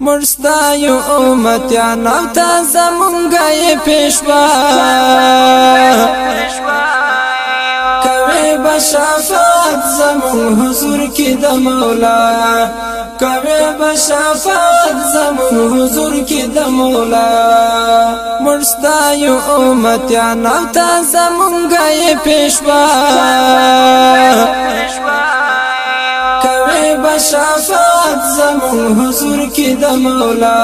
مرستا یو امت یا نو تا زمونږه یې پېښوا کوي بشفاعت زمون حضور کې د مولا کوي بشفاعت زمون حضور کې د مولا مرستا یو امت یا نو تا زمونږه یې پېښوا زمون حضور کی د مولا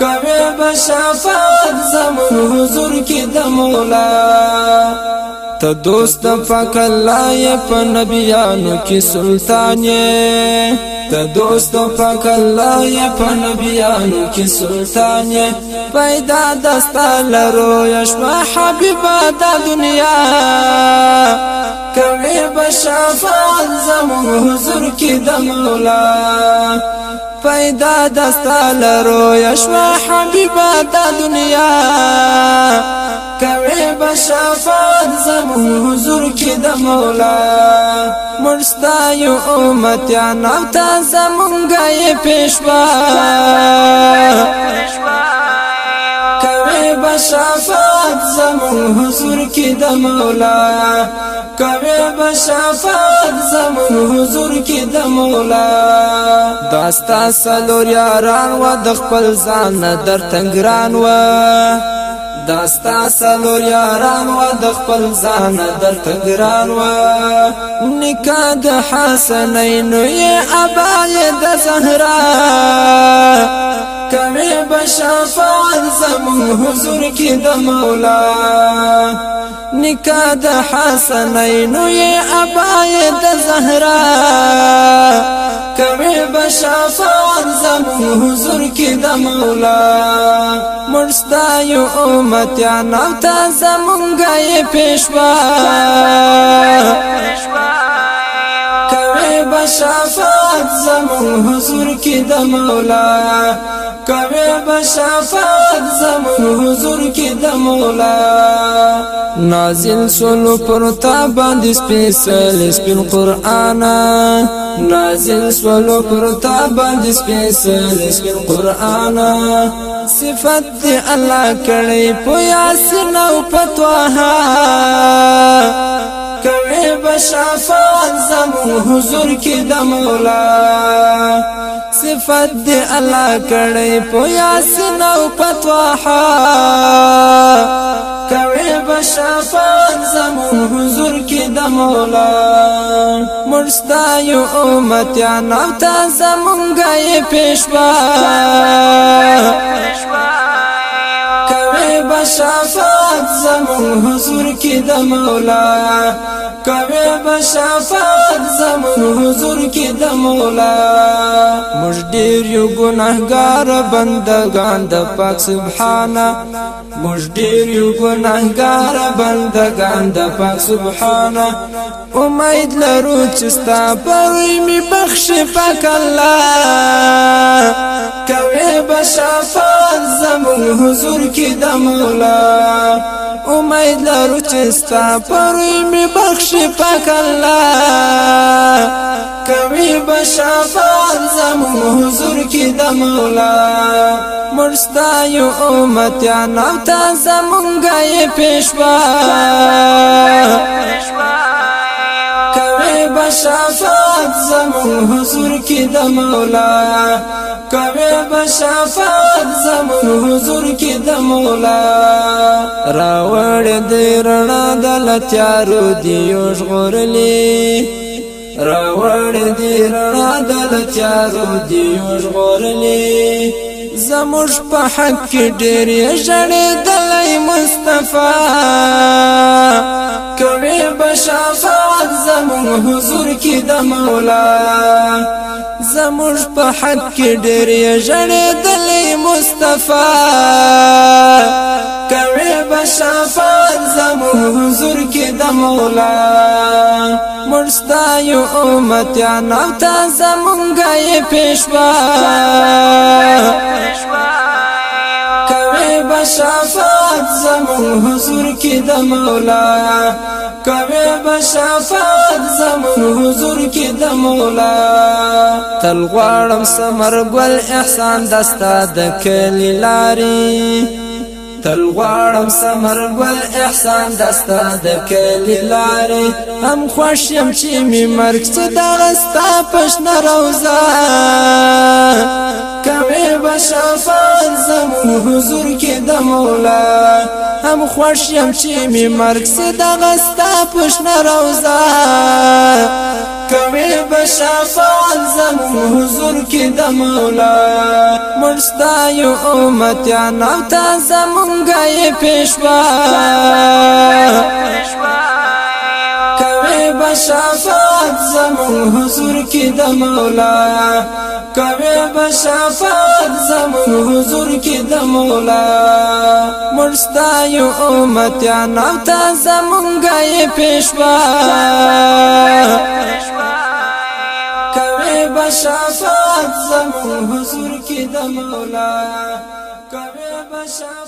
کوي بشفاعت زمون حضور کی د مولا ته دوست پاک الله په نبیانو کې سلطان یې د دوستو پاک الله یا په نبیانو کې سلطان یې پیدا دستا لرو یشما حبیبا دا دنیا کوي بشفاعت زمون حضور کې د مولا پیدا دستا لرو یشوا حبیبا دا دنیا کوي بشفاعت زمون حضور کې د مولا مرستا یو امت یا نو تا زمونږه یې پېښوا کوي بشفاعت زمون حضور کې د مولا کوي بشفاعت زمون حضور کې د مولا داستا سلور یاران و د خپل ځان در تنگران و داستا سالور یاران و د خپل ځان درته ګران و نکاح د حسنین یې ابای د زهرا کمه بشفاعت زمون حضور کې د مولا نکاح د حسنین یې ابای د زهرا کمه بشفاعت په حضور کې د مولا مرستا یو امت یا نو تا زمونږه یې پېښوا کوي بشفاعت شفاعت زمون حضور کی د مولا کبے بشفاعت زمون حضور کی د مولا نازل سنو پر تا بند سپیشل سپن قرانا نازل سنو پر تا بند سپیشل سپن قرانا صفات اللہ کڑے پیاس نو پتوا کوي بشفاعت زمو حضور کې د مولا صفات دی الله کړي په یاسین او پتواها کوي بشفاعت زمو حضور کې د مولا مرستا یو امت یا نو تا زمونږه پېښوا کوي بشفاعت زمون حضور کی د مولا کوي بشفاعت زمون حضور کی د مولا مج ډیر یو ګناهګار بندگان د پاک سبحانه مج ډیر یو ګناهګار بندگان د پاک سبحانه امید لرو چې ستا په می بخش پاک الله کوي بشفاعت زمون حضور کی د مولا امید لرو چې ستا پروي می بخشي پاک الله کوي بشفاعت زمو حضور کې د مولا مرستا یو امت یا نو تا زمونږه یې پېښوا کوي بشفاعت شفاعت زمون حضور کی د مولا کوي بشفاعت زمون حضور کی د مولا راوړ دې رڼا دل تیارو دیوش غورلې راوړ دې رڼا د تیارو دیوش غورلې زموږ په حق کې ډېرې ژړې ده مصطفی کوي بشفاعت زمون حضور کې د مولا زموږ په حق کې ډېر ژړې دلې مصطفی کوي بشفاعت زمون حضور کې د مولا مرستا یو امت یا نو تا زمونږه پیشوا حضور کې د مولا کوي بشفاعت زمون حضور کې د مولا تل غواړم سمر ګل احسان دستا د کلی لاري تل غواړم سمر ګل احسان دستا د کلی لاري هم خوش يم چې می مرګ څه دغه ستا پښنه روزه کوي بشفاعت زمون حضور کې د مولا هم خوش یم چې می مرګ سي دغه ستا پښنه روزا کوي بشفاعت زم حضور کې د مولا مرستا یو امت یا نو تا زمونږه یې پېښوا کوي بشفاعت زم حضور کې د مولا شفاعت زمون حضور کې د مولا مرستا یو امت یا نو تا زمونږه یې پېښوا کوي بشفاعت زمون حضور کې د مولا کوي بشفاعت